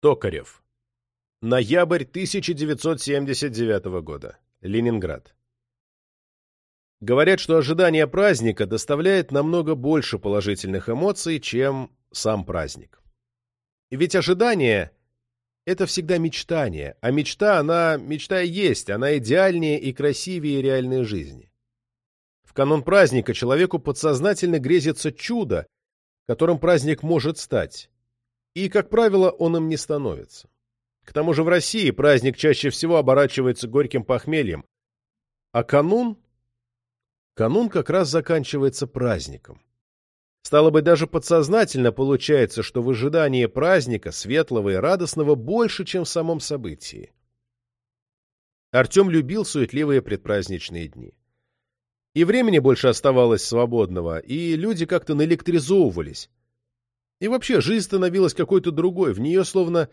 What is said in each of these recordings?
Токарев. Ноябрь 1979 года. Ленинград. Говорят, что ожидание праздника доставляет намного больше положительных эмоций, чем сам праздник. Ведь ожидание – это всегда мечтание, а мечта, она, мечта есть, она идеальнее и красивее реальной жизни. В канун праздника человеку подсознательно грезится чудо, которым праздник может стать, и, как правило, он им не становится. К тому же в России праздник чаще всего оборачивается горьким похмельем, а канун? Канун как раз заканчивается праздником. Стало быть, даже подсознательно получается, что в ожидании праздника, светлого и радостного, больше, чем в самом событии. Артем любил суетливые предпраздничные дни. И времени больше оставалось свободного, и люди как-то наэлектризовывались, и вообще, жизнь становилась какой-то другой, в нее словно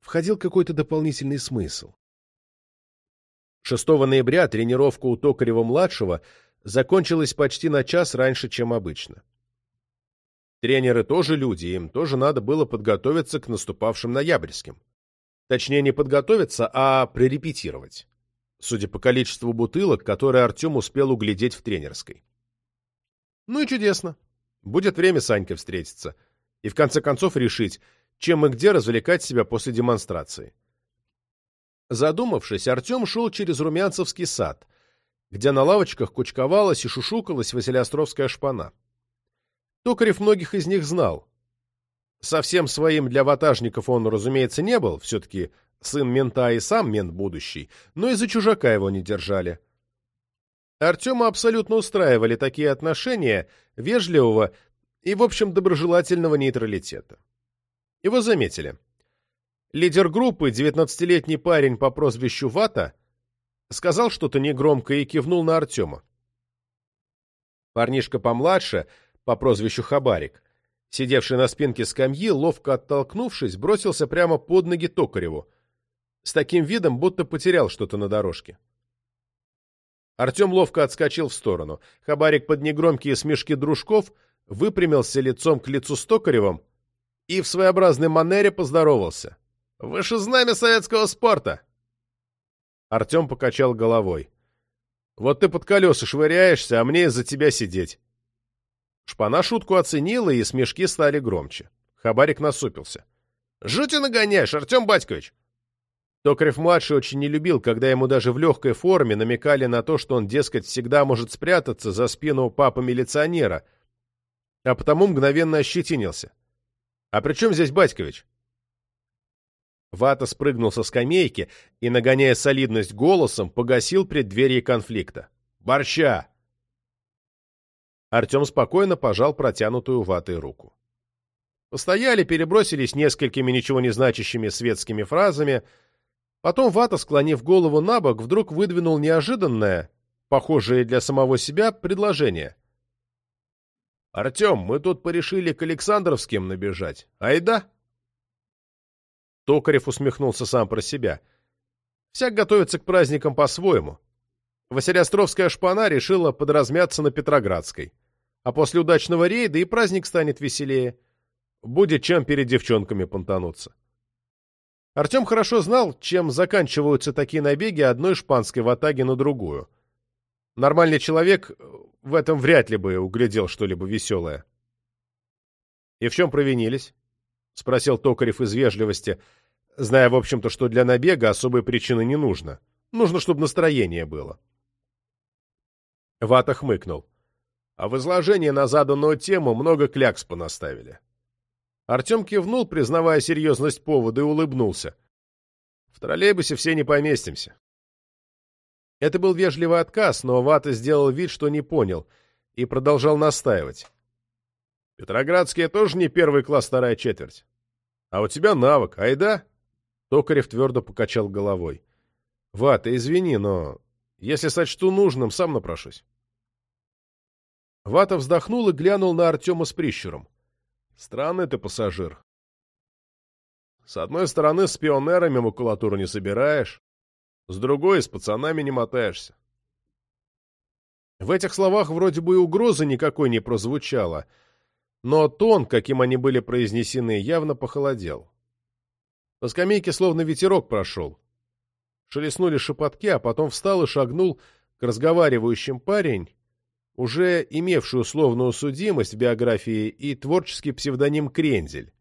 входил какой-то дополнительный смысл. 6 ноября тренировка у Токарева-младшего закончилась почти на час раньше, чем обычно. Тренеры тоже люди, им тоже надо было подготовиться к наступавшим ноябрьским. Точнее, не подготовиться, а пререпетировать, судя по количеству бутылок, которые Артем успел углядеть в тренерской. Ну и чудесно. Будет время с Анькой встретиться и в конце концов решить, чем и где развлекать себя после демонстрации. Задумавшись, Артем шел через Румянцевский сад, где на лавочках кучковалась и шушукалась Василиостровская шпана. Токарев многих из них знал. Совсем своим для ватажников он, разумеется, не был, все-таки сын мента и сам мент будущий, но и за чужака его не держали. Артема абсолютно устраивали такие отношения вежливого и, в общем, доброжелательного нейтралитета. Его заметили. Лидер группы, 19-летний парень по прозвищу Вата, сказал что-то негромко и кивнул на Артема. Парнишка помладше, по прозвищу Хабарик, сидевший на спинке скамьи, ловко оттолкнувшись, бросился прямо под ноги Токареву, с таким видом, будто потерял что-то на дорожке. Артем ловко отскочил в сторону. Хабарик под негромкие смешки дружков — выпрямился лицом к лицу с Токаревым и в своеобразной манере поздоровался. «Выше знамя советского спорта!» Артем покачал головой. «Вот ты под колеса швыряешься, а мне из-за тебя сидеть». Шпана шутку оценила, и смешки стали громче. Хабарик насупился. «Жути нагоняешь, Артем Батькович!» Токарев-младший очень не любил, когда ему даже в легкой форме намекали на то, что он, дескать, всегда может спрятаться за спину папы-милиционера — а потому мгновенно ощетинился. «А при чем здесь Батькович?» Вата спрыгнул со скамейки и, нагоняя солидность голосом, погасил преддверие конфликта. «Борща!» Артем спокойно пожал протянутую Ватой руку. Постояли, перебросились несколькими ничего не значащими светскими фразами. Потом Вата, склонив голову на бок, вдруг выдвинул неожиданное, похожее для самого себя, предложение. «Артем, мы тут порешили к Александровским набежать. Айда?» Токарев усмехнулся сам про себя. Всяк готовится к праздникам по-своему. Василиостровская шпана решила подразмяться на Петроградской. А после удачного рейда и праздник станет веселее. Будет чем перед девчонками понтануться. Артем хорошо знал, чем заканчиваются такие набеги одной шпанской ватаги на другую — Нормальный человек в этом вряд ли бы углядел что-либо веселое. — И в чем провинились? — спросил Токарев из вежливости, зная, в общем-то, что для набега особой причины не нужно. Нужно, чтобы настроение было. Вата хмыкнул. А в изложении на заданную тему много клякс понаставили. Артем кивнул, признавая серьезность повода, и улыбнулся. В троллейбусе все не поместимся. Это был вежливый отказ, но Вата сделал вид, что не понял, и продолжал настаивать. «Петроградские тоже не первый класс, вторая четверть. А у тебя навык, айда?» Токарев твердо покачал головой. «Вата, извини, но если сочту нужным, сам напрошусь». Вата вздохнул и глянул на Артема с прищуром. «Странный ты пассажир. С одной стороны, с пионерами макулатуру не собираешь, с другой, с пацанами не мотаешься. В этих словах вроде бы и угрозы никакой не прозвучало, но тон, каким они были произнесены, явно похолодел. По скамейке словно ветерок прошел. Шелестнули шепотки, а потом встал и шагнул к разговаривающим парень, уже имевший условную судимость в биографии и творческий псевдоним Крендель.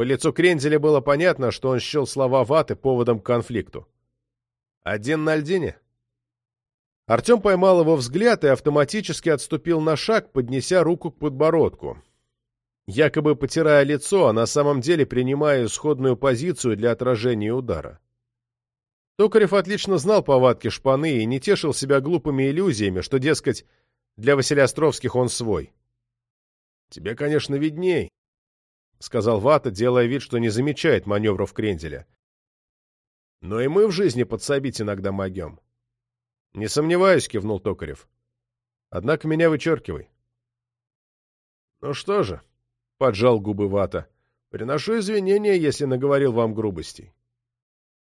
По лицу Кренделя было понятно, что он счел слова ваты поводом к конфликту. «Один на льдине?» Артем поймал его взгляд и автоматически отступил на шаг, поднеся руку к подбородку. Якобы потирая лицо, а на самом деле принимая исходную позицию для отражения удара. Токарев отлично знал повадки шпаны и не тешил себя глупыми иллюзиями, что, дескать, для Василиостровских он свой. «Тебе, конечно, видней», — сказал Вата, делая вид, что не замечает маневров Кренделя. «Но и мы в жизни подсобить иногда могем». «Не сомневаюсь», — кивнул Токарев. «Однако меня вычеркивай». «Ну что же», — поджал губы Вата, — «приношу извинения, если наговорил вам грубостей».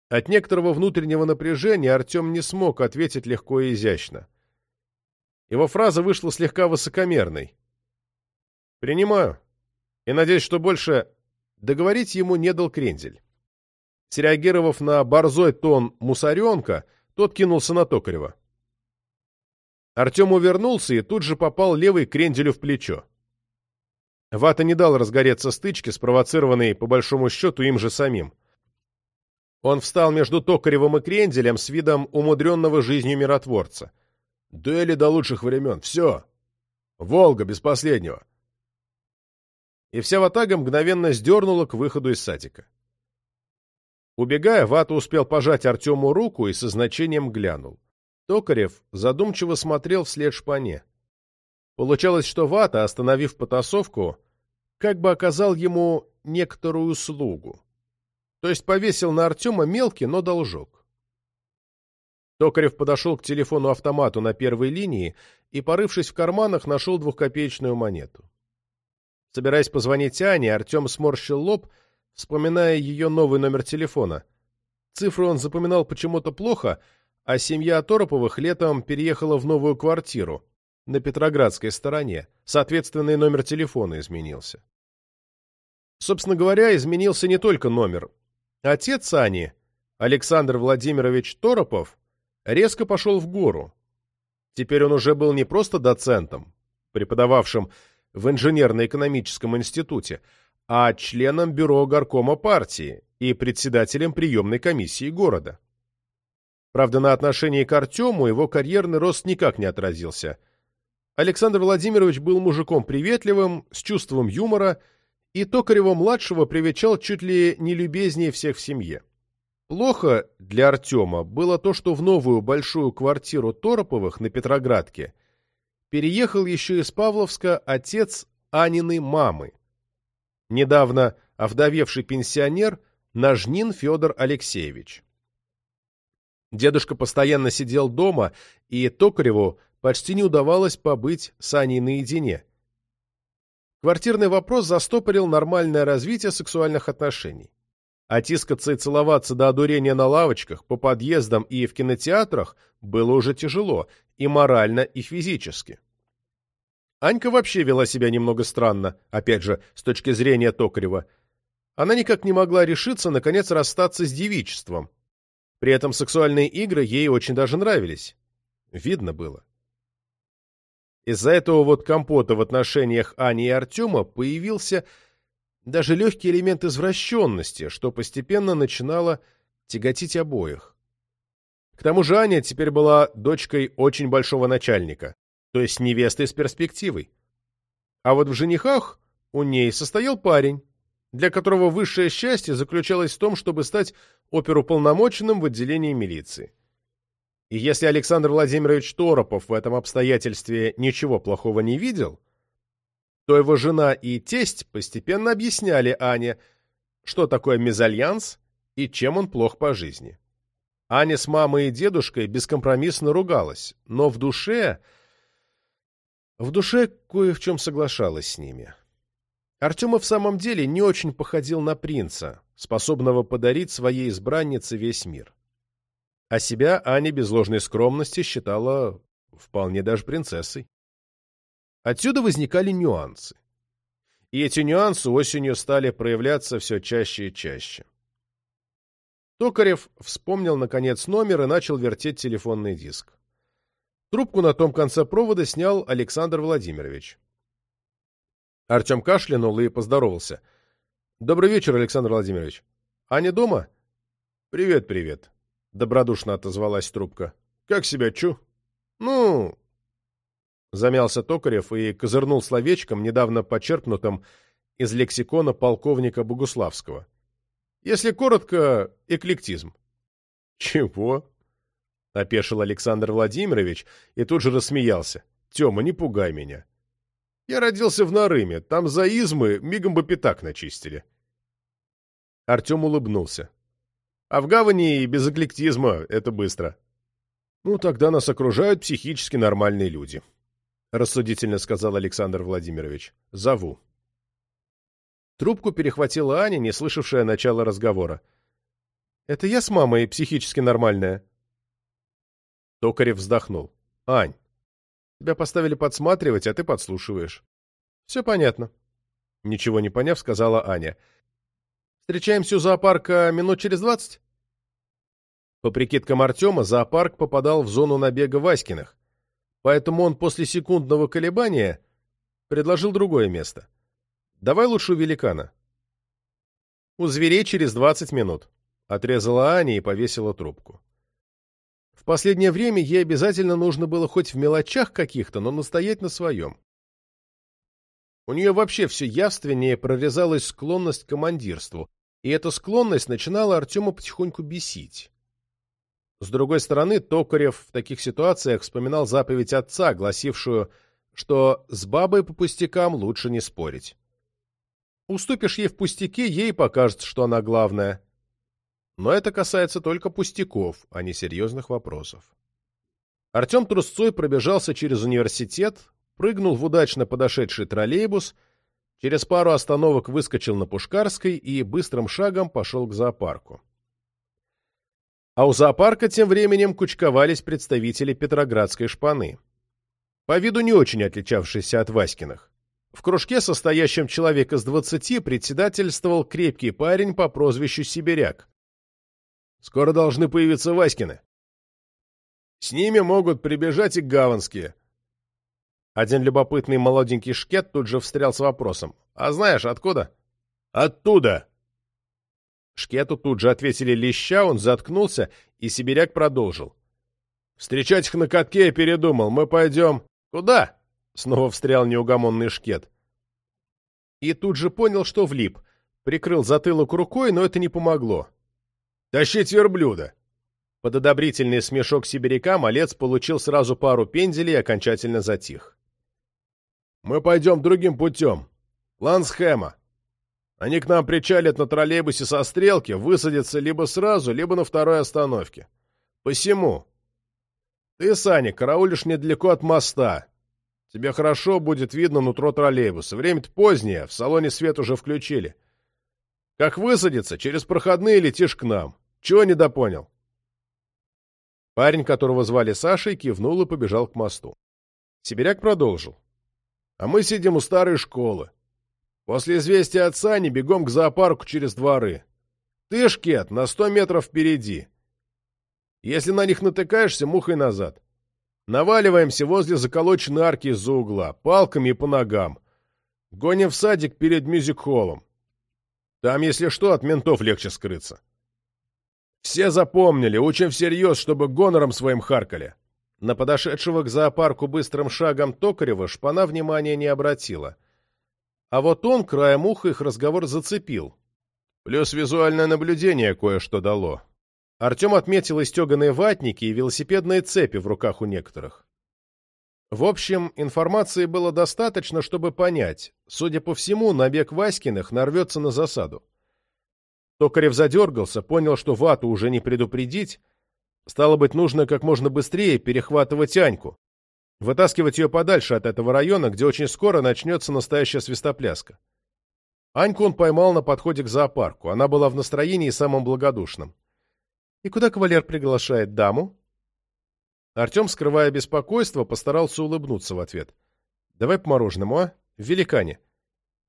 От некоторого внутреннего напряжения Артем не смог ответить легко и изящно. Его фраза вышла слегка высокомерной. «Принимаю. И надеюсь, что больше...» Договорить ему не дал Крендель. Среагировав на борзой тон мусоренка, тот кинулся на Токарева. Артем увернулся и тут же попал левой Кренделю в плечо. Вата не дал разгореться стычке, спровоцированной, по большому счету, им же самим. Он встал между Токаревым и Кренделем с видом умудренного жизнью миротворца. «Дуэли до лучших времен. Все. Волга без последнего». И вся ватага мгновенно сдернула к выходу из садика. Убегая, Вата успел пожать Артему руку и со значением глянул. Токарев задумчиво смотрел вслед шпане. Получалось, что Вата, остановив потасовку, как бы оказал ему некоторую услугу то есть повесил на Артема мелкий, но должок. Токарев подошел к телефону-автомату на первой линии и, порывшись в карманах, нашел двухкопеечную монету. Собираясь позвонить Ане, Артем сморщил лоб, вспоминая ее новый номер телефона. Цифры он запоминал почему-то плохо, а семья Тороповых летом переехала в новую квартиру на Петроградской стороне, соответственно, и номер телефона изменился. Собственно говоря, изменился не только номер, Отец Ани, Александр Владимирович Торопов, резко пошел в гору. Теперь он уже был не просто доцентом, преподававшим в инженерно-экономическом институте, а членом бюро горкома партии и председателем приемной комиссии города. Правда, на отношении к Артему его карьерный рост никак не отразился. Александр Владимирович был мужиком приветливым, с чувством юмора и Токарева-младшего привечал чуть ли не любезнее всех в семье. Плохо для Артема было то, что в новую большую квартиру Тороповых на Петроградке переехал еще из Павловска отец Аниной мамы. Недавно овдовевший пенсионер Нажнин Федор Алексеевич. Дедушка постоянно сидел дома, и Токареву почти не удавалось побыть с Аней наедине – Квартирный вопрос застопорил нормальное развитие сексуальных отношений. А тискаться и целоваться до одурения на лавочках, по подъездам и в кинотеатрах было уже тяжело, и морально, и физически. Анька вообще вела себя немного странно, опять же, с точки зрения Токарева. Она никак не могла решиться, наконец, расстаться с девичеством. При этом сексуальные игры ей очень даже нравились. Видно было. Из-за этого вот компота в отношениях Ани и Артема появился даже легкий элемент извращенности, что постепенно начинало тяготить обоих. К тому же Аня теперь была дочкой очень большого начальника, то есть невестой с перспективой. А вот в женихах у ней состоял парень, для которого высшее счастье заключалось в том, чтобы стать оперуполномоченным в отделении милиции. И если Александр Владимирович Торопов в этом обстоятельстве ничего плохого не видел, то его жена и тесть постепенно объясняли Ане, что такое мезальянс и чем он плох по жизни. Аня с мамой и дедушкой бескомпромиссно ругалась, но в душе... В душе кое в чем соглашалась с ними. Артема в самом деле не очень походил на принца, способного подарить своей избраннице весь мир. А себя Аня без ложной скромности считала вполне даже принцессой. Отсюда возникали нюансы. и эти нюансы осенью стали проявляться все чаще и чаще. Токарев вспомнил, наконец, номер и начал вертеть телефонный диск. Трубку на том конце провода снял Александр Владимирович. Артем кашлянул и поздоровался. «Добрый вечер, Александр Владимирович. Аня дома?» «Привет, привет», — добродушно отозвалась трубка. «Как себя чу?» «Ну...» Замялся Токарев и козырнул словечком, недавно почерпнутым из лексикона полковника Богуславского. Если коротко, эклектизм. «Чего?» — опешил Александр Владимирович и тут же рассмеялся. «Тема, не пугай меня. Я родился в Нарыме, там за измы мигом бы пятак начистили». Артем улыбнулся. «А в гавани и без эклектизма это быстро». «Ну, тогда нас окружают психически нормальные люди», — рассудительно сказал Александр Владимирович. «Зову». Трубку перехватила Аня, не слышавшая начала разговора. «Это я с мамой психически нормальная?» Токарев вздохнул. «Ань, тебя поставили подсматривать, а ты подслушиваешь». «Все понятно». Ничего не поняв, сказала Аня. «Встречаемся у зоопарка минут через двадцать?» По прикидкам Артема, зоопарк попадал в зону набега Васькиных, поэтому он после секундного колебания предложил другое место. Давай лучше у великана. У зверей через двадцать минут. Отрезала Аня и повесила трубку. Последнее время ей обязательно нужно было хоть в мелочах каких-то, но настоять на своем. У нее вообще все явственнее прорезалась склонность к командирству, и эта склонность начинала Артема потихоньку бесить. С другой стороны, Токарев в таких ситуациях вспоминал заповедь отца, гласившую, что с бабой по пустякам лучше не спорить. Уступишь ей в пустяке, ей покажется, что она главная. Но это касается только пустяков, а не серьезных вопросов. Артем трусцой пробежался через университет, прыгнул в удачно подошедший троллейбус, через пару остановок выскочил на Пушкарской и быстрым шагом пошел к зоопарку. А у зоопарка тем временем кучковались представители Петроградской шпаны. По виду не очень отличавшиеся от Васькиных. В кружке, состоящем человек из двадцати, председательствовал крепкий парень по прозвищу Сибиряк. Скоро должны появиться Васькины. С ними могут прибежать и гаванские. Один любопытный молоденький шкет тут же встрял с вопросом. «А знаешь, откуда?» «Оттуда!» Шкету тут же ответили леща, он заткнулся, и сибиряк продолжил. «Встречать их на катке я передумал. Мы пойдем...» «Куда?» Снова встрял неугомонный шкет. И тут же понял, что влип. Прикрыл затылок рукой, но это не помогло. «Тащить верблюда!» Под одобрительный смешок сибиряка малец получил сразу пару пенделей и окончательно затих. «Мы пойдем другим путем. Лансхэма. Они к нам причалят на троллейбусе со стрелки, высадятся либо сразу, либо на второй остановке. Посему. Ты, Саня, караулишь недалеко от моста. Тебе хорошо будет видно нутро троллейбуса. Время-то позднее, в салоне свет уже включили. Как высадиться, через проходные летишь к нам. Чего недопонял?» Парень, которого звали Сашей, кивнул и побежал к мосту. Сибиряк продолжил. «А мы сидим у старой школы. После известия от Сани бегом к зоопарку через дворы. Ты, Шкет, на сто метров впереди. Если на них натыкаешься, мухой назад. Наваливаемся возле заколоченной арки из-за угла, палками и по ногам. Гоним в садик перед мюзик-холлом. Там, если что, от ментов легче скрыться. Все запомнили, учим всерьез, чтобы гонором своим харкали. На подошедшего к зоопарку быстрым шагом Токарева шпана внимания не обратила. А вот он краем уха их разговор зацепил. Плюс визуальное наблюдение кое-что дало. Артем отметил истеганные ватники и велосипедные цепи в руках у некоторых. В общем, информации было достаточно, чтобы понять, судя по всему, набег Васькиных нарвется на засаду. Токарев задергался, понял, что вату уже не предупредить, стало быть, нужно как можно быстрее перехватывать Аньку, вытаскивать ее подальше от этого района, где очень скоро начнется настоящая свистопляска. Аньку он поймал на подходе к зоопарку, она была в настроении самым благодушным. И куда кавалер приглашает даму? Артем, скрывая беспокойство, постарался улыбнуться в ответ. Давай по мороженому, а? В великане.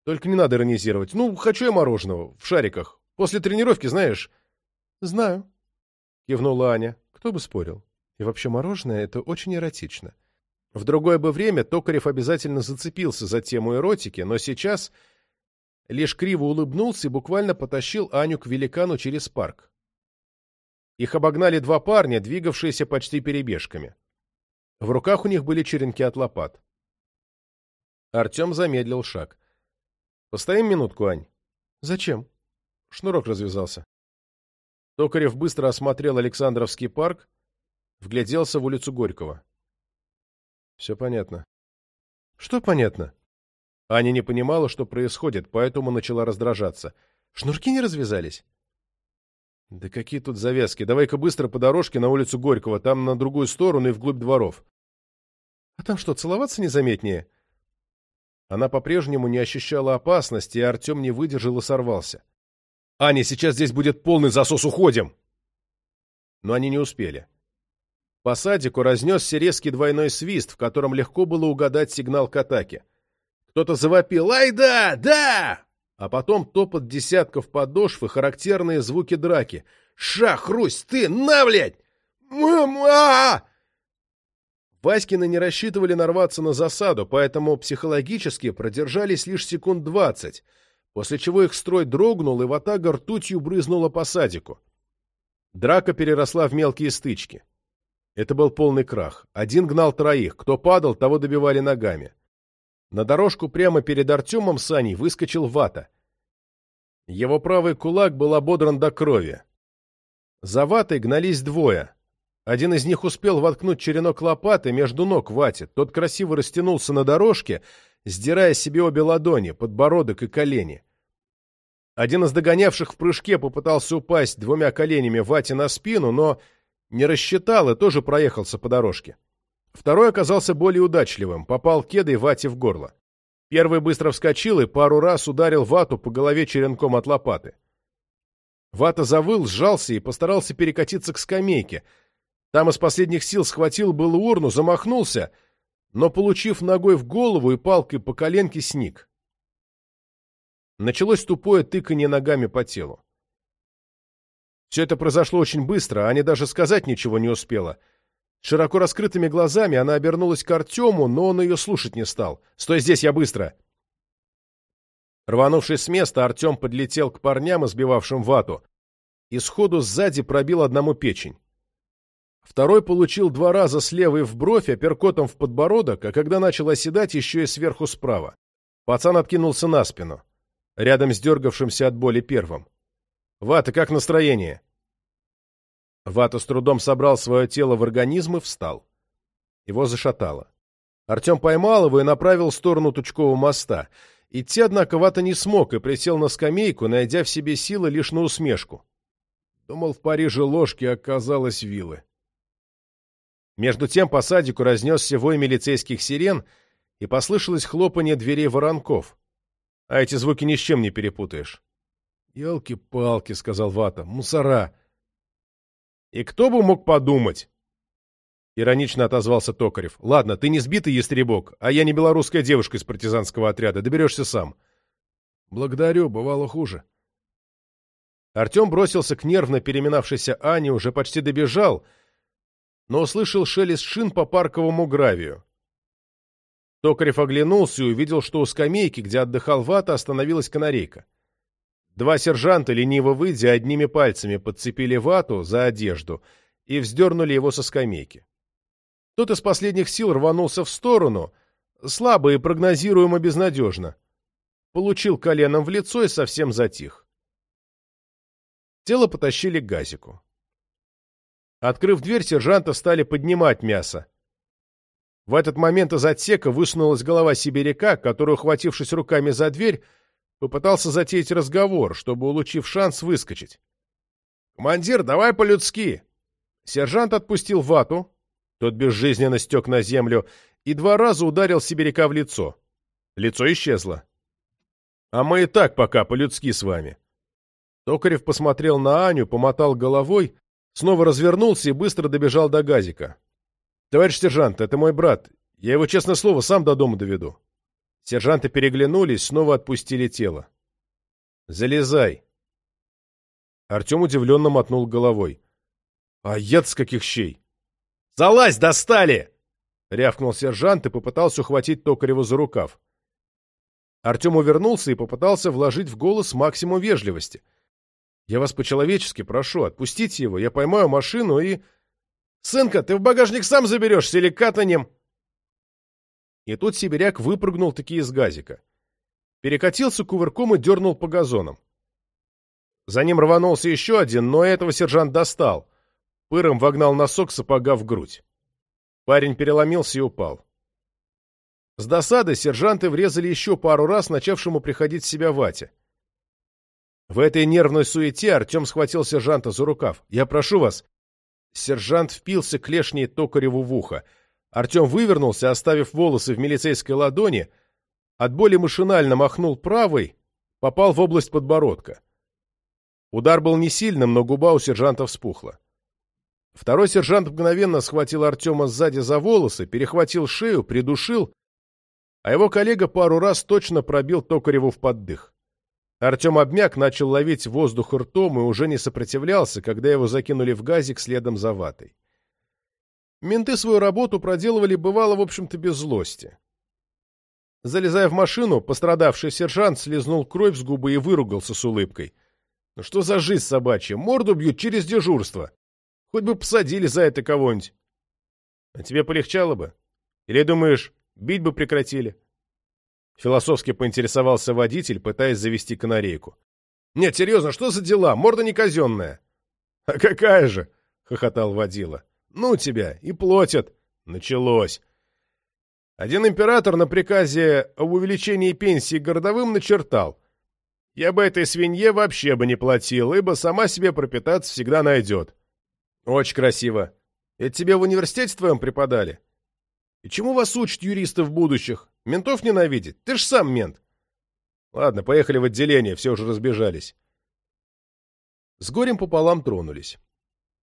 Только не надо иронизировать. Ну, хочу я мороженого, в шариках. После тренировки, знаешь...» «Знаю», — кивнула Аня. «Кто бы спорил. И вообще мороженое — это очень эротично». В другое бы время Токарев обязательно зацепился за тему эротики, но сейчас лишь криво улыбнулся и буквально потащил Аню к великану через парк. Их обогнали два парня, двигавшиеся почти перебежками. В руках у них были черенки от лопат. Артем замедлил шаг. «Постоим минутку, Ань?» «Зачем?» Шнурок развязался. Токарев быстро осмотрел Александровский парк, вгляделся в улицу Горького. Все понятно. Что понятно? Аня не понимала, что происходит, поэтому начала раздражаться. Шнурки не развязались? Да какие тут завязки? Давай-ка быстро по дорожке на улицу Горького, там на другую сторону и вглубь дворов. А там что, целоваться незаметнее? Она по-прежнему не ощущала опасности, и Артем не выдержал и сорвался. «Аня, сейчас здесь будет полный засос, уходим!» Но они не успели. По садику разнесся резкий двойной свист, в котором легко было угадать сигнал к атаке. Кто-то завопил «Ай да! Да!» А потом топот десятков подошв и характерные звуки драки. «Шах, Русь, ты, на, блядь! Мама!» Васькины не рассчитывали нарваться на засаду, поэтому психологически продержались лишь секунд двадцать, после чего их строй дрогнул, и ватага ртутью брызнула по садику. Драка переросла в мелкие стычки. Это был полный крах. Один гнал троих. Кто падал, того добивали ногами. На дорожку прямо перед Артемом Саней выскочил Вата. Его правый кулак был ободран до крови. За Ватой гнались двое. Один из них успел воткнуть черенок лопаты между ног Вате. Тот красиво растянулся на дорожке, сдирая себе обе ладони, подбородок и колени. Один из догонявших в прыжке попытался упасть двумя коленями Вате на спину, но не рассчитал и тоже проехался по дорожке. Второй оказался более удачливым, попал кедой Вате в горло. Первый быстро вскочил и пару раз ударил Вату по голове черенком от лопаты. Вата завыл, сжался и постарался перекатиться к скамейке. Там из последних сил схватил был урну, замахнулся, но, получив ногой в голову и палкой по коленке, сник. Началось тупое тыканье ногами по телу. Все это произошло очень быстро, Аня даже сказать ничего не успела — Широко раскрытыми глазами она обернулась к Артему, но он ее слушать не стал. «Стой здесь, я быстро!» Рванувшись с места, Артем подлетел к парням, избивавшим вату, и сходу сзади пробил одному печень. Второй получил два раза слева и в бровь, апперкотом в подбородок, а когда начал оседать, еще и сверху справа. Пацан откинулся на спину, рядом с дергавшимся от боли первым. «Вата, как настроение?» Вата с трудом собрал свое тело в организм и встал. Его зашатало. Артем поймал его и направил в сторону Тучкового моста. Идти, однако, Вата не смог и присел на скамейку, найдя в себе силы лишь на усмешку. Думал, в Париже ложки оказалось вилы. Между тем по садику разнесся вой милицейских сирен, и послышалось хлопанье дверей воронков. А эти звуки ни с чем не перепутаешь. «Елки-палки», — сказал Вата, — «мусора». И кто бы мог подумать? Иронично отозвался Токарев. Ладно, ты не сбитый ястребок, а я не белорусская девушка из партизанского отряда. Доберешься сам. Благодарю, бывало хуже. Артем бросился к нервно переминавшейся Ане, уже почти добежал, но услышал шелест шин по парковому гравию. Токарев оглянулся и увидел, что у скамейки, где отдыхал Вата, остановилась канарейка. Два сержанта, лениво выйдя, одними пальцами подцепили вату за одежду и вздернули его со скамейки. Тот из последних сил рванулся в сторону, слабо и прогнозируемо безнадежно. Получил коленом в лицо и совсем затих. Тело потащили к газику. Открыв дверь, сержанты стали поднимать мясо. В этот момент из отсека высунулась голова сибиряка, который, ухватившись руками за дверь, Попытался затеять разговор, чтобы, улучив шанс, выскочить. «Командир, давай по-людски!» Сержант отпустил вату, тот безжизненно стек на землю, и два раза ударил сибиряка в лицо. Лицо исчезло. «А мы и так пока по-людски с вами». Токарев посмотрел на Аню, помотал головой, снова развернулся и быстро добежал до газика. «Товарищ сержант, это мой брат. Я его, честное слово, сам до дома доведу». Сержанты переглянулись, снова отпустили тело. «Залезай!» Артем удивленно мотнул головой. «А яд с каких щей?» «Залазь, достали!» — рявкнул сержант и попытался ухватить Токарева за рукав. Артем увернулся и попытался вложить в голос максимум вежливости. «Я вас по-человечески прошу, отпустите его, я поймаю машину и...» «Сынка, ты в багажник сам заберешься или катанем?» И тут сибиряк выпрыгнул таки из газика. Перекатился кувырком и дернул по газонам. За ним рванулся еще один, но этого сержант достал. Пыром вогнал носок сапога в грудь. Парень переломился и упал. С досады сержанты врезали еще пару раз начавшему приходить в себя Вате. В этой нервной суете Артем схватил сержанта за рукав. «Я прошу вас». Сержант впился клешней Токареву в ухо. Артем вывернулся, оставив волосы в милицейской ладони, от боли машинально махнул правой, попал в область подбородка. Удар был не сильным, но губа у сержанта вспухла. Второй сержант мгновенно схватил Артема сзади за волосы, перехватил шею, придушил, а его коллега пару раз точно пробил Токареву в поддых. Артем обмяк, начал ловить воздух ртом и уже не сопротивлялся, когда его закинули в газик следом за ватой. Менты свою работу проделывали, бывало, в общем-то, без злости. Залезая в машину, пострадавший сержант слезнул кровь с губы и выругался с улыбкой. «Ну что за жизнь собачья? Морду бьют через дежурство. Хоть бы посадили за это кого-нибудь. А тебе полегчало бы? Или думаешь, Бить бы прекратили. Философски поинтересовался водитель, пытаясь завести канарейку. «Нет, серьезно, что за дела? Морда не казенная». «А какая же?» — хохотал водила. «Ну тебя, и платят». Началось. Один император на приказе об увеличении пенсии городовым начертал. Я бы этой свинье вообще бы не платил, ибо сама себе пропитаться всегда найдет. Очень красиво. Это тебе в университете твоем преподали? И чему вас учат юристы в будущих? Ментов ненавидеть? Ты ж сам мент. Ладно, поехали в отделение, все уже разбежались. С горем пополам тронулись.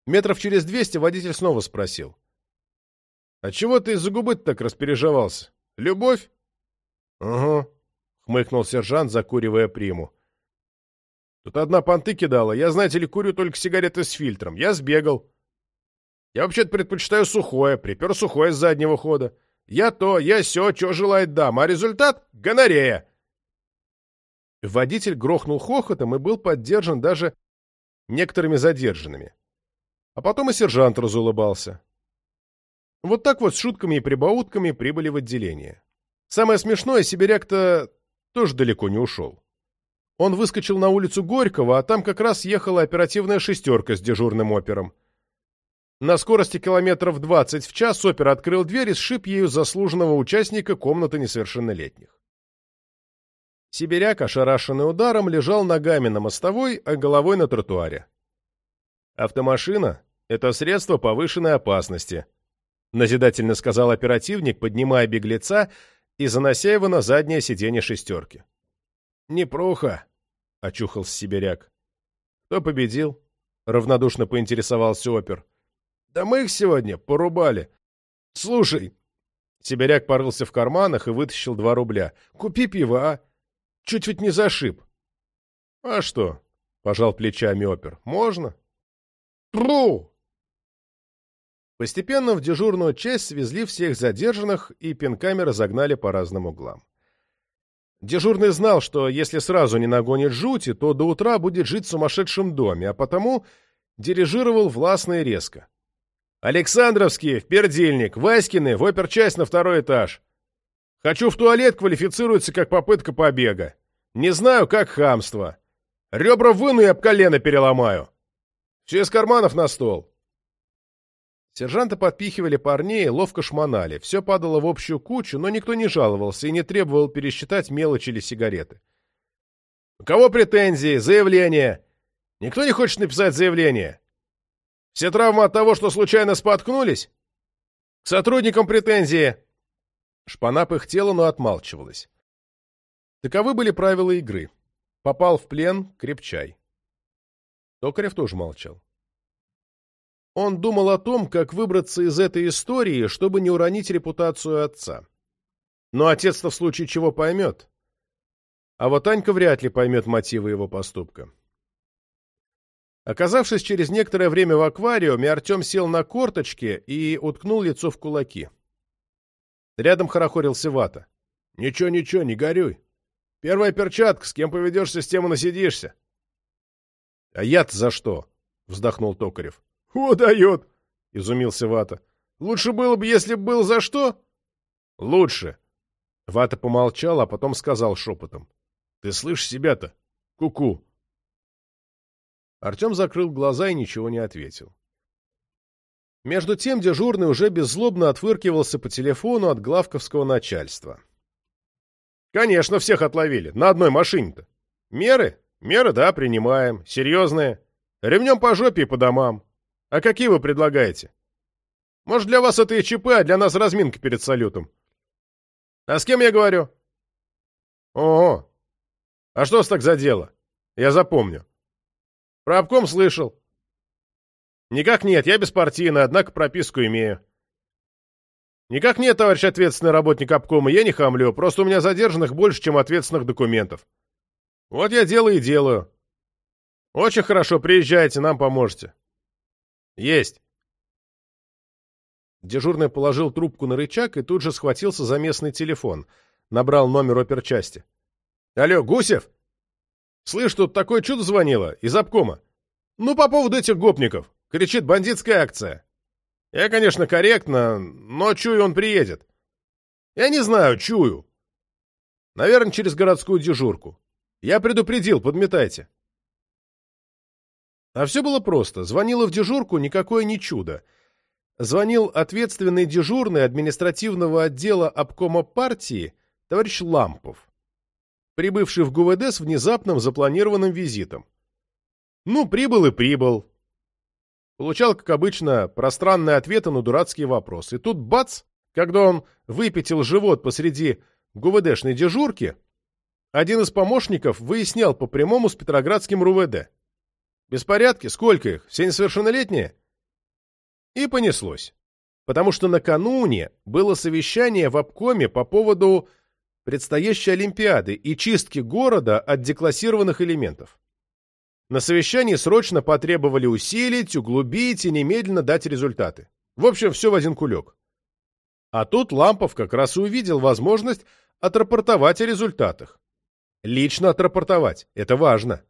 Метров через двести водитель снова спросил. — А чего ты из-за губы так распереживался? Любовь? — Угу, — хмыкнул сержант, закуривая приму. — Тут одна понты кидала. Я, знаете ли, курю только сигареты с фильтром. Я сбегал. Я вообще-то предпочитаю сухое, припер сухое с заднего хода. Я то, я сё, чё желает дама, а результат — гонорея. Водитель грохнул хохотом и был поддержан даже некоторыми задержанными. А потом и сержант разулыбался. Вот так вот с шутками и прибаутками прибыли в отделение. Самое смешное, сибиряк-то тоже далеко не ушел. Он выскочил на улицу Горького, а там как раз ехала оперативная шестерка с дежурным опером. На скорости километров 20 в час опер открыл дверь и сшиб ею заслуженного участника комнаты несовершеннолетних. Сибиряк, ошарашенный ударом, лежал ногами на мостовой, а головой на тротуаре. «Автомашина — это средство повышенной опасности», — назидательно сказал оперативник, поднимая беглеца и занося его на заднее сиденье шестерки. «Неплохо», — очухался сибиряк. «Кто победил?» — равнодушно поинтересовался опер. Да мы их сегодня порубали. Слушай. Сибиряк порылся в карманах и вытащил два рубля. Купи пиво, а? Чуть ведь не зашиб. А что? Пожал плечами опер. Можно? Тру! Постепенно в дежурную часть свезли всех задержанных и пинками разогнали по разным углам. Дежурный знал, что если сразу не нагонит жути, то до утра будет жить в сумасшедшем доме, а потому дирижировал властно и резко. Александровские, в пердильник, Васькины, в оперчасть на второй этаж. Хочу в туалет квалифицируется как попытка побега. Не знаю, как хамство. Ребра выну и об колено переломаю. Все из карманов на стол. Сержанты подпихивали парней, ловко шмонали. Все падало в общую кучу, но никто не жаловался и не требовал пересчитать мелочи или сигареты. У кого претензии, заявления? Никто не хочет написать заявление? Все травмы от того, что случайно споткнулись? К сотрудникам претензии!» Шпана пыхтела, но отмалчивалась. Таковы были правила игры. Попал в плен — крепчай. Токарев тоже молчал. Он думал о том, как выбраться из этой истории, чтобы не уронить репутацию отца. Но отец-то в случае чего поймет. А вот Анька вряд ли поймет мотивы его поступка. Оказавшись через некоторое время в аквариуме, Артем сел на корточки и уткнул лицо в кулаки. Рядом хорохорился вата. «Ничего, ничего, не горюй. Первая перчатка, с кем поведешься, с тем и насидишься». «А я-то за что?» — вздохнул Токарев. «О, дает!» — изумился Вата. «Лучше было бы, если бы был за что?» «Лучше». Вата помолчал, а потом сказал шепотом. «Ты слышишь себя-то? Ку-ку». Артем закрыл глаза и ничего не ответил. Между тем дежурный уже беззлобно отвыркивался по телефону от главковского начальства. «Конечно, всех отловили. На одной машине-то. Меры? Меры, да, принимаем. Серьезные. Ремнем по жопе и по домам. А какие вы предлагаете? Может, для вас это и ЧП, а для нас разминка перед салютом. А с кем я говорю? О, а что с так за дело? Я запомню. Про обком слышал. Никак нет, я беспартийный, однако прописку имею. Никак нет, товарищ ответственный работник обкома, я не хамлю, просто у меня задержанных больше, чем ответственных документов. Вот я делаю и делаю. Очень хорошо, приезжайте, нам поможете. Есть. Дежурный положил трубку на рычаг и тут же схватился за местный телефон. Набрал номер оперчасти. Алло, Гусев? Слышь, тут такое чудо звонило, из обкома. Ну, по поводу этих гопников. Кричит, бандитская акция. Я, конечно, корректно, но чую, он приедет. Я не знаю, чую. Наверное, через городскую дежурку. Я предупредил, подметайте. А все было просто. Звонила в дежурку никакое не чудо. Звонил ответственный дежурный административного отдела обкома партии товарищ Лампов, прибывший в ГУВД с внезапным запланированным визитом. Ну, прибыл и прибыл. Получал, как обычно, пространные ответы на дурацкие вопросы. И тут бац, когда он выпятил живот посреди ГУВДшной дежурки, один из помощников выяснял по прямому с Петроградским РУВД. Беспорядки? Сколько их? Все несовершеннолетние? И понеслось. Потому что накануне было совещание в обкоме по поводу предстоящей Олимпиады и чистки города от деклассированных элементов. На совещании срочно потребовали усилить, углубить и немедленно дать результаты. В общем, все в один кулек. А тут Лампов как раз и увидел возможность отрапортовать о результатах. Лично отрапортовать. Это важно.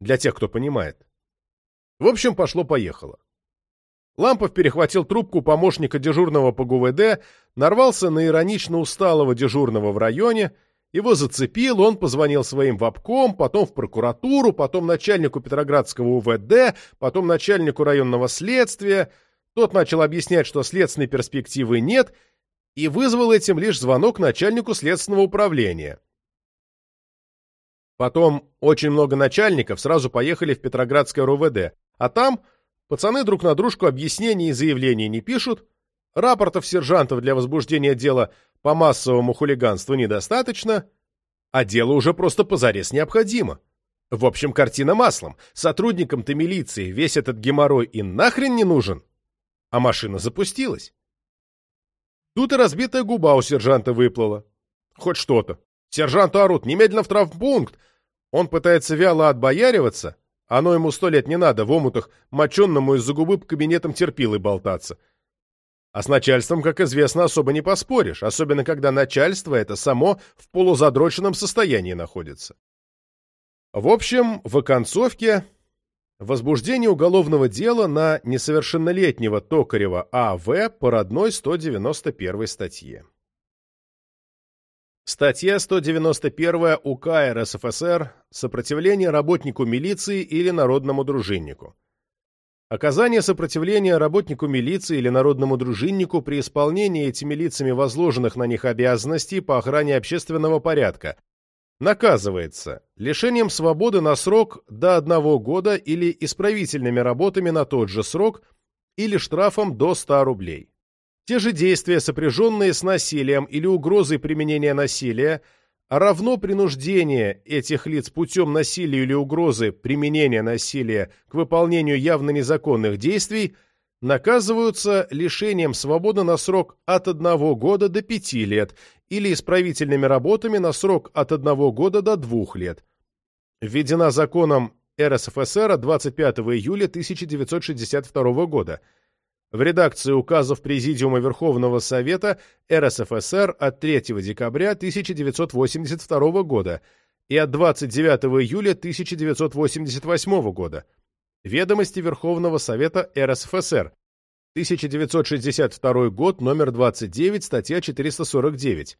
Для тех, кто понимает. В общем, пошло-поехало. Лампов перехватил трубку помощника дежурного по ГУВД, нарвался на иронично усталого дежурного в районе его зацепил, он позвонил своим в обком, потом в прокуратуру, потом начальнику Петроградского УВД, потом начальнику районного следствия. Тот начал объяснять, что следственной перспективы нет, и вызвал этим лишь звонок начальнику следственного управления. Потом очень много начальников сразу поехали в Петроградское РУВД, а там пацаны друг на дружку объяснений и заявлений не пишут, рапортов сержантов для возбуждения дела по массовому хулиганству недостаточно, а дело уже просто позарез необходимо. В общем, картина маслом. Сотрудникам-то милиции весь этот геморрой и нахрен не нужен. А машина запустилась. Тут и разбитая губа у сержанта выплыла. Хоть что-то. Сержанту орут, немедленно в травмпункт. Он пытается вяло отбояриваться, оно ему сто лет не надо в омутах моченному из-за губы по кабинетам терпилой болтаться. А с начальством, как известно, особо не поспоришь, особенно когда начальство это само в полузадроченном состоянии находится. В общем, в оконцовке возбуждение уголовного дела на несовершеннолетнего Токарева А.В. по родной 191 статье. Статья 191 УК РСФСР «Сопротивление работнику милиции или народному дружиннику». Оказание сопротивления работнику милиции или народному дружиннику при исполнении этими лицами возложенных на них обязанностей по охране общественного порядка наказывается лишением свободы на срок до одного года или исправительными работами на тот же срок или штрафом до 100 рублей. Те же действия, сопряженные с насилием или угрозой применения насилия, равно принуждение этих лиц путем насилия или угрозы применения насилия к выполнению явно незаконных действий наказываются лишением свободы на срок от одного года до пяти лет или исправительными работами на срок от одного года до двух лет. Введена законом РСФСР 25 июля 1962 года в редакции указов Президиума Верховного Совета РСФСР от 3 декабря 1982 года и от 29 июля 1988 года. Ведомости Верховного Совета РСФСР. 1962 год, номер 29, статья 449.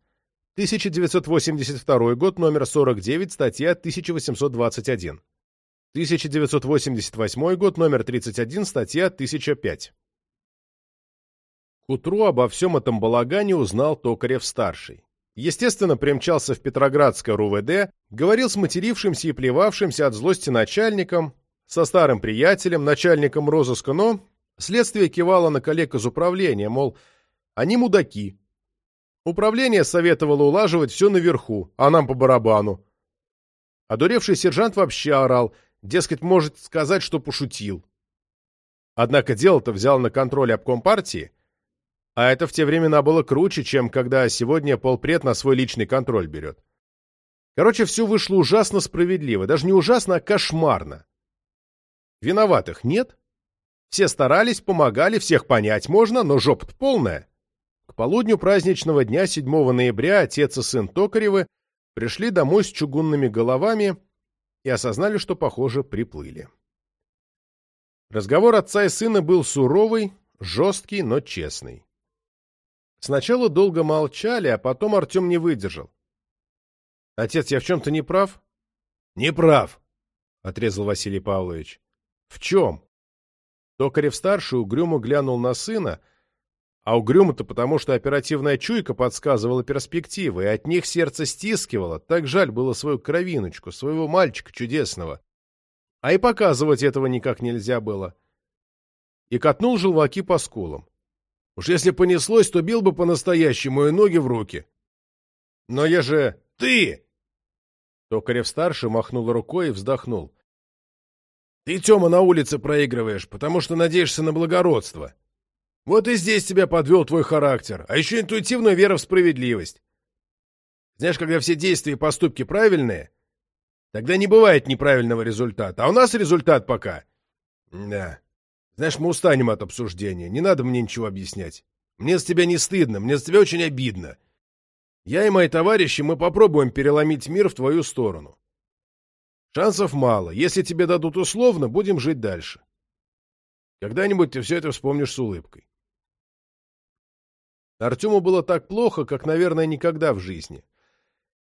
1982 год, номер 49, статья 1821. 1988 год, номер 31, статья 1005. К утру обо всем этом балагане узнал Токарев-старший. Естественно, примчался в Петроградское РУВД, говорил с матерившимся и плевавшимся от злости начальником, со старым приятелем, начальником розыска, но следствие кивало на коллег из управления, мол, они мудаки. Управление советовало улаживать все наверху, а нам по барабану. Одуревший сержант вообще орал, дескать, может сказать, что пошутил. Однако дело-то взял на контроль обком партии, а это в те времена было круче, чем когда сегодня полпред на свой личный контроль берет. Короче, все вышло ужасно справедливо. Даже не ужасно, а кошмарно. Виноватых нет. Все старались, помогали, всех понять можно, но жопа полная. К полудню праздничного дня 7 ноября отец и сын Токаревы пришли домой с чугунными головами и осознали, что, похоже, приплыли. Разговор отца и сына был суровый, жесткий, но честный. Сначала долго молчали, а потом Артем не выдержал. — Отец, я в чем-то не прав? — Не прав, — отрезал Василий Павлович. — В чем? Токарев-старший угрюмо глянул на сына, а угрюмо-то потому, что оперативная чуйка подсказывала перспективы, и от них сердце стискивало, так жаль было свою кровиночку, своего мальчика чудесного. А и показывать этого никак нельзя было. И катнул желваки по скулам. Уж если понеслось, то бил бы по-настоящему и ноги в руки. Но я же... Ты! Токарев-старший махнул рукой и вздохнул. Ты, Тёма, на улице проигрываешь, потому что надеешься на благородство. Вот и здесь тебя подвел твой характер, а еще интуитивная вера в справедливость. Знаешь, когда все действия и поступки правильные, тогда не бывает неправильного результата, а у нас результат пока. Да. Знаешь, мы устанем от обсуждения, не надо мне ничего объяснять. Мне с тебя не стыдно, мне с тебя очень обидно. Я и мои товарищи, мы попробуем переломить мир в твою сторону. Шансов мало. Если тебе дадут условно, будем жить дальше. Когда-нибудь ты все это вспомнишь с улыбкой. Артему было так плохо, как, наверное, никогда в жизни.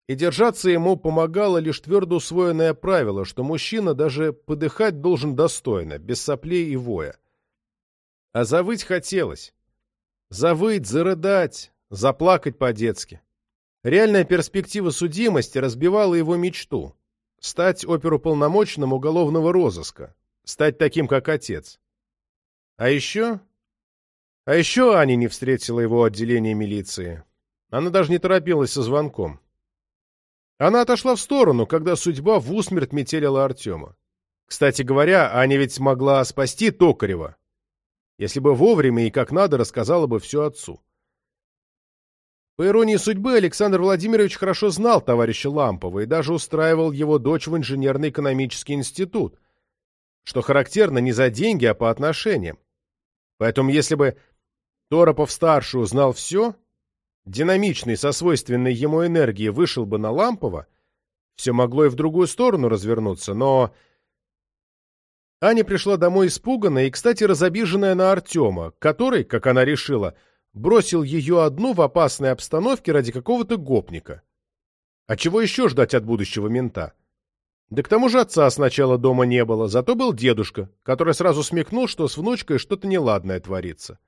И держаться ему помогало лишь твердо усвоенное правило, что мужчина даже подыхать должен достойно, без соплей и воя. А завыть хотелось. Завыть, зарыдать, заплакать по-детски. Реальная перспектива судимости разбивала его мечту — стать оперуполномоченным уголовного розыска, стать таким, как отец. А еще... А еще Аня не встретила его отделение милиции. Она даже не торопилась со звонком. Она отошла в сторону, когда судьба в усмерть метелила Артема. Кстати говоря, Аня ведь смогла спасти Токарева, если бы вовремя и как надо рассказала бы все отцу. По иронии судьбы, Александр Владимирович хорошо знал товарища Лампова и даже устраивал его дочь в инженерно-экономический институт, что характерно не за деньги, а по отношениям. Поэтому если бы Торопов-старший узнал все, динамичный, со свойственной ему энергией, вышел бы на Лампова, все могло и в другую сторону развернуться, но... Аня пришла домой испуганная и, кстати, разобиженная на Артема, который, как она решила, бросил ее одну в опасной обстановке ради какого-то гопника. А чего еще ждать от будущего мента? Да к тому же отца сначала дома не было, зато был дедушка, который сразу смекнул, что с внучкой что-то неладное творится.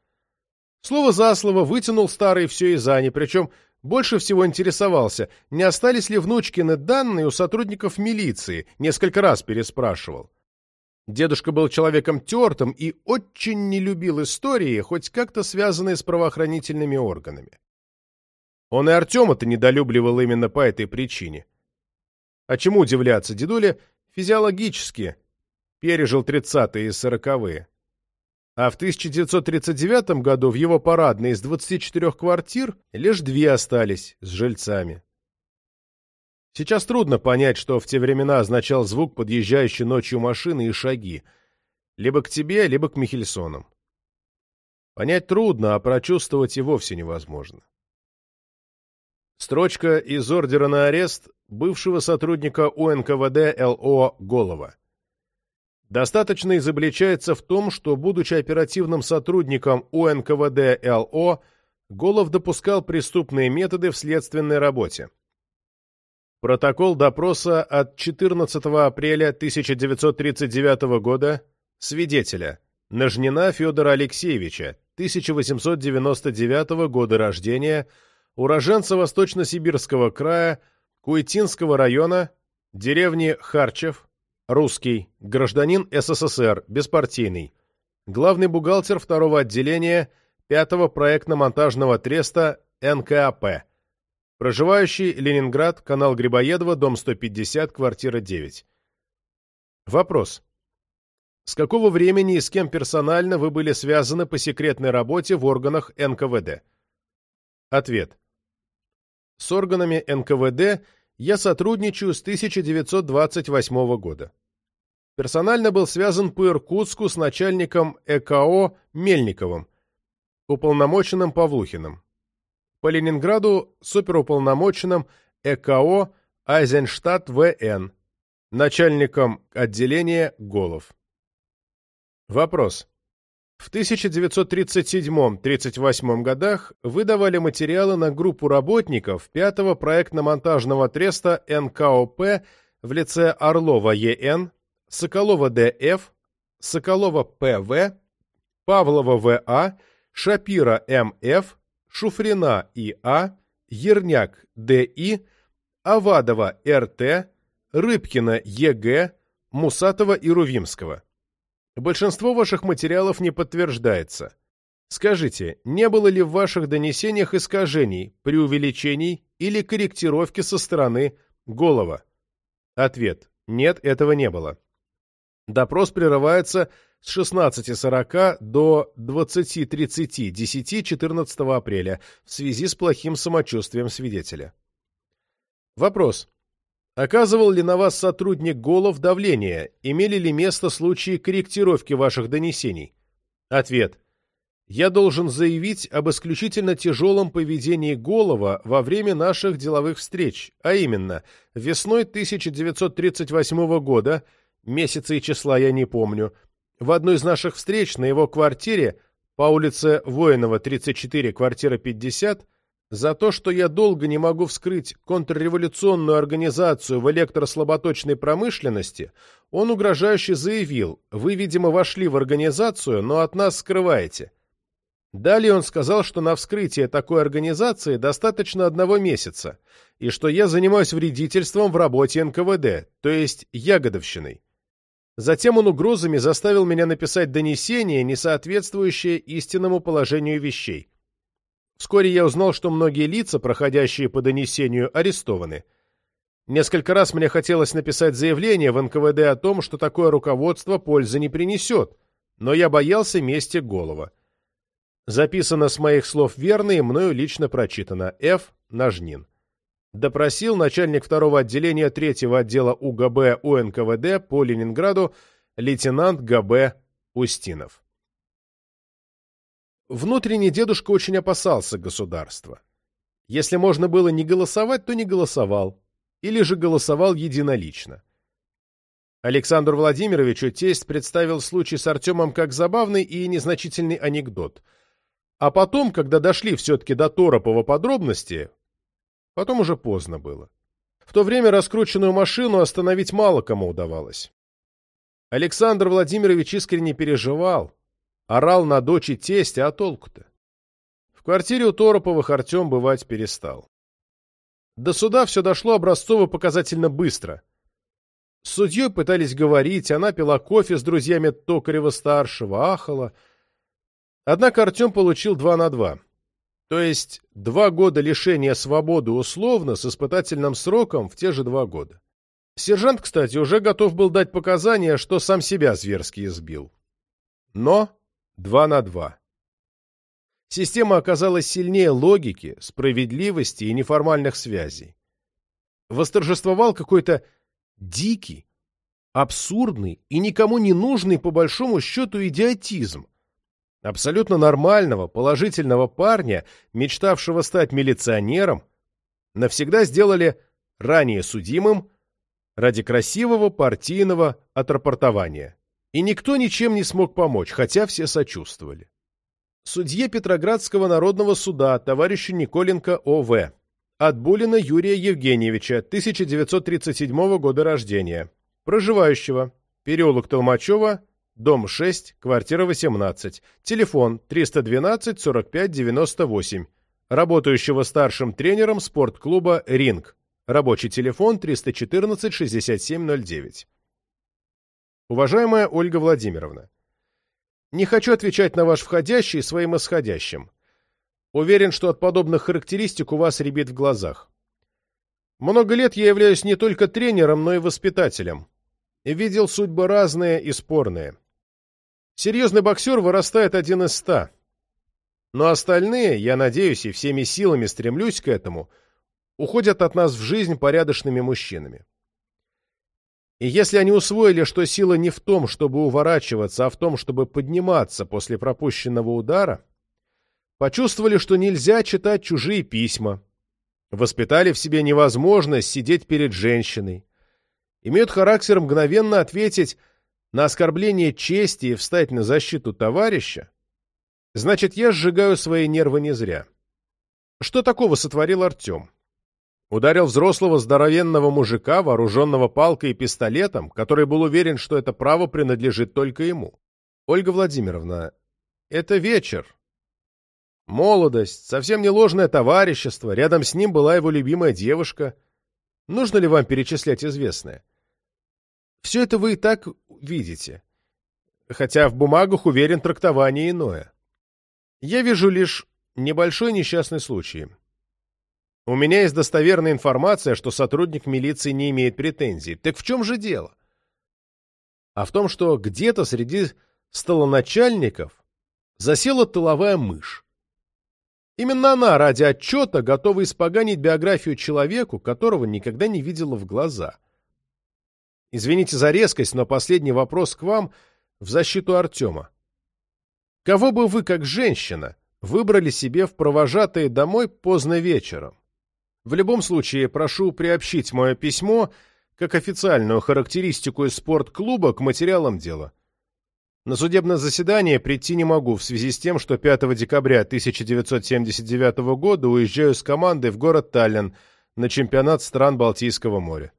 Слово за слово вытянул старый все из Ани, причем больше всего интересовался, не остались ли внучкины данные у сотрудников милиции, несколько раз переспрашивал. Дедушка был человеком тертым и очень не любил истории, хоть как-то связанные с правоохранительными органами. Он и Артема-то недолюбливал именно по этой причине. А чему удивляться, дедуля физиологически пережил тридцатые и сороковые. А в 1939 году в его парадной из 24 квартир лишь две остались с жильцами. Сейчас трудно понять, что в те времена означал звук подъезжающей ночью машины и шаги, либо к тебе, либо к Михельсонам. Понять трудно, а прочувствовать и вовсе невозможно. Строчка из ордера на арест бывшего сотрудника УНКВД ЛО Голова. Достаточно изобличается в том, что, будучи оперативным сотрудником УНКВД ЛО, Голов допускал преступные методы в следственной работе. Протокол допроса от 14 апреля 1939 года свидетеля Нажнина Федора Алексеевича, 1899 года рождения, уроженца Восточно-Сибирского края, Куйтинского района, деревни Харчев, русский, гражданин СССР, беспартийный, главный бухгалтер второго отделения пятого проектно-монтажного треста НКАП, проживающий Ленинград, канал Грибоедова, дом 150, квартира 9. Вопрос. С какого времени и с кем персонально вы были связаны по секретной работе в органах НКВД? Ответ. С органами НКВД я сотрудничаю с 1928 года. Персонально был связан по Иркутску с начальником ЭКО Мельниковым, уполномоченным Павлухиным. По Ленинграду с оперуполномоченным ЭКО Айзенштадт В.Н., начальником отделения Голов. Вопрос. В 1937-38 годах вы давали материалы на группу работников 5-го проектно-монтажного треста НКОП в лице Орлова ЕН, Соколова ДФ, Соколова ПВ, Павлова ВА, Шапира МФ, Шуфрина ИА, Ерняк ДИ, Авадова РТ, Рыбкина ЕГ, Мусатова и Рувимского. Большинство ваших материалов не подтверждается. Скажите, не было ли в ваших донесениях искажений, преувеличений или корректировки со стороны Голова? Ответ. Нет, этого не было. Допрос прерывается с 16.40 до 20.30 10-14 апреля в связи с плохим самочувствием свидетеля. Вопрос. Оказывал ли на вас сотрудник Голов давление? Имели ли место случаи корректировки ваших донесений? Ответ. Я должен заявить об исключительно тяжелом поведении Голова во время наших деловых встреч, а именно, весной 1938 года, месяца и числа я не помню, в одной из наших встреч на его квартире по улице Воинова, 34, квартира 50, за то, что я долго не могу вскрыть контрреволюционную организацию в электрослаботочной промышленности, он угрожающе заявил, вы, видимо, вошли в организацию, но от нас скрываете. Далее он сказал, что на вскрытие такой организации достаточно одного месяца, и что я занимаюсь вредительством в работе НКВД, то есть ягодовщиной. Затем он угрозами заставил меня написать донесение, не соответствующее истинному положению вещей. Вскоре я узнал, что многие лица, проходящие по донесению, арестованы. Несколько раз мне хотелось написать заявление в НКВД о том, что такое руководство пользы не принесет, но я боялся мести Голова. Записано с моих слов верно и мною лично прочитано. Ф. Нажнин. Допросил начальник второго отделения третьего отдела УГБ УНКВД по Ленинграду лейтенант ГБ Устинов. Внутренний дедушка очень опасался государства. Если можно было не голосовать, то не голосовал, или же голосовал единолично. Александру Владимировичу тесть представил случай с Артемом как забавный и незначительный анекдот. А потом, когда дошли все-таки до Торопова подробности, потом уже поздно было. В то время раскрученную машину остановить мало кому удавалось. Александр Владимирович искренне переживал, Орал на дочь и тестя, а толку-то? В квартире у Тороповых Артем бывать перестал. До суда все дошло образцово-показательно быстро. С судьей пытались говорить, она пила кофе с друзьями Токарева-старшего, ахала. Однако Артем получил два на два. То есть два года лишения свободы условно с испытательным сроком в те же два года. Сержант, кстати, уже готов был дать показания, что сам себя зверски избил. Но 2 на 2. Система оказалась сильнее логики, справедливости и неформальных связей. Восторжествовал какой-то дикий, абсурдный и никому не нужный по большому счету идиотизм. Абсолютно нормального, положительного парня, мечтавшего стать милиционером, навсегда сделали ранее судимым ради красивого партийного отрапортования. И никто ничем не смог помочь, хотя все сочувствовали. Судье Петроградского народного суда товарищу Николенко О.В. От Булина Юрия Евгеньевича, 1937 года рождения. Проживающего. Переулок Толмачева, дом 6, квартира 18. Телефон 312 45 98. Работающего старшим тренером спортклуба «Ринг». Рабочий телефон 314 6709. Уважаемая Ольга Владимировна, не хочу отвечать на ваш входящий своим исходящим. Уверен, что от подобных характеристик у вас рябит в глазах. Много лет я являюсь не только тренером, но и воспитателем. И видел судьбы разные и спорные. Серьезный боксер вырастает один из ста. Но остальные, я надеюсь и всеми силами стремлюсь к этому, уходят от нас в жизнь порядочными мужчинами. И если они усвоили, что сила не в том, чтобы уворачиваться, а в том, чтобы подниматься после пропущенного удара, почувствовали, что нельзя читать чужие письма, воспитали в себе невозможность сидеть перед женщиной, имеют характер мгновенно ответить на оскорбление чести и встать на защиту товарища, значит, я сжигаю свои нервы не зря. Что такого сотворил Артем? Ударил взрослого здоровенного мужика, вооруженного палкой и пистолетом, который был уверен, что это право принадлежит только ему. Ольга Владимировна, это вечер. Молодость, совсем не ложное товарищество, рядом с ним была его любимая девушка. Нужно ли вам перечислять известное? Все это вы и так видите. Хотя в бумагах, уверен, трактование иное. Я вижу лишь небольшой несчастный случай. У меня есть достоверная информация, что сотрудник милиции не имеет претензий. Так в чем же дело? А в том, что где-то среди столоначальников засела тыловая мышь. Именно она ради отчета готова испоганить биографию человеку, которого никогда не видела в глаза. Извините за резкость, но последний вопрос к вам в защиту Артема. Кого бы вы, как женщина, выбрали себе в провожатые домой поздно вечером? В любом случае, прошу приобщить мое письмо как официальную характеристику из спортклуба к материалам дела. На судебное заседание прийти не могу в связи с тем, что 5 декабря 1979 года уезжаю с командой в город Таллин на чемпионат стран Балтийского моря.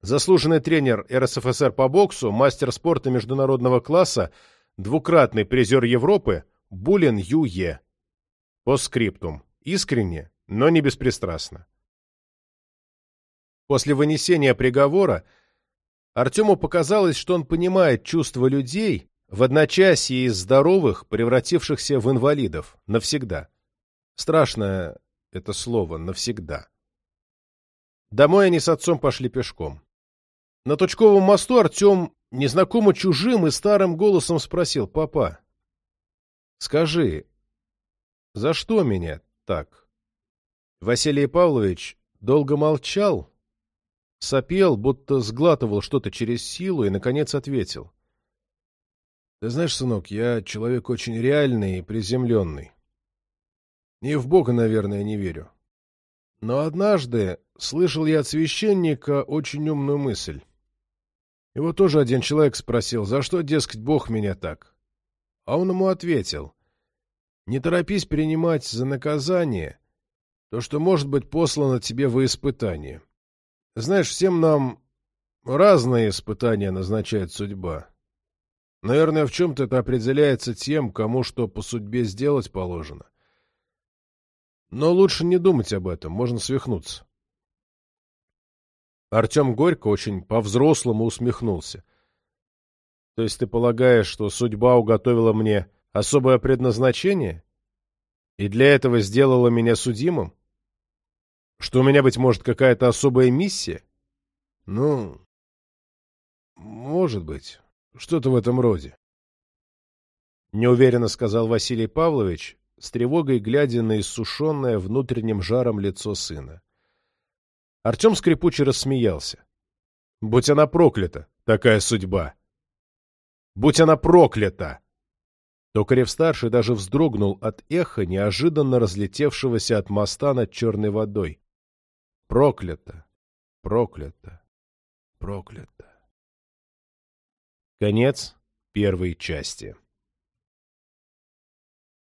Заслуженный тренер РСФСР по боксу, мастер спорта международного класса, двукратный призер Европы Булин Ю.Е. По скриптум. Искренне, но не беспристрастно. После вынесения приговора Артему показалось, что он понимает чувства людей, в одночасье из здоровых, превратившихся в инвалидов, навсегда. Страшное это слово «навсегда». Домой они с отцом пошли пешком. На Точковом мосту Артем незнакомо чужим и старым голосом спросил, «Папа, скажи, за что меня так?» Василий Павлович долго молчал, сопел, будто сглатывал что-то через силу и, наконец, ответил. — Ты знаешь, сынок, я человек очень реальный и приземленный. И в Бога, наверное, не верю. Но однажды слышал я от священника очень умную мысль. Его тоже один человек спросил, за что, дескать, Бог меня так? А он ему ответил, не торопись принимать за наказание то, что может быть послано тебе во испытание. Знаешь, всем нам разные испытания назначает судьба. Наверное, в чем-то это определяется тем, кому что по судьбе сделать положено. Но лучше не думать об этом, можно свихнуться. Артем Горько очень по-взрослому усмехнулся. То есть ты полагаешь, что судьба уготовила мне особое предназначение? И для этого сделала меня судимым? Что у меня, быть может, какая-то особая миссия? Ну, может быть. Что-то в этом роде. — неуверенно сказал Василий Павлович, с тревогой глядя на иссушенное внутренним жаром лицо сына. Артем скрипуче рассмеялся. «Будь она проклята, такая судьба! Будь она проклята!» Токарев-старший даже вздрогнул от эха, неожиданно разлетевшегося от моста над черной водой. Проклято! Проклято! Проклято! Конец первой части.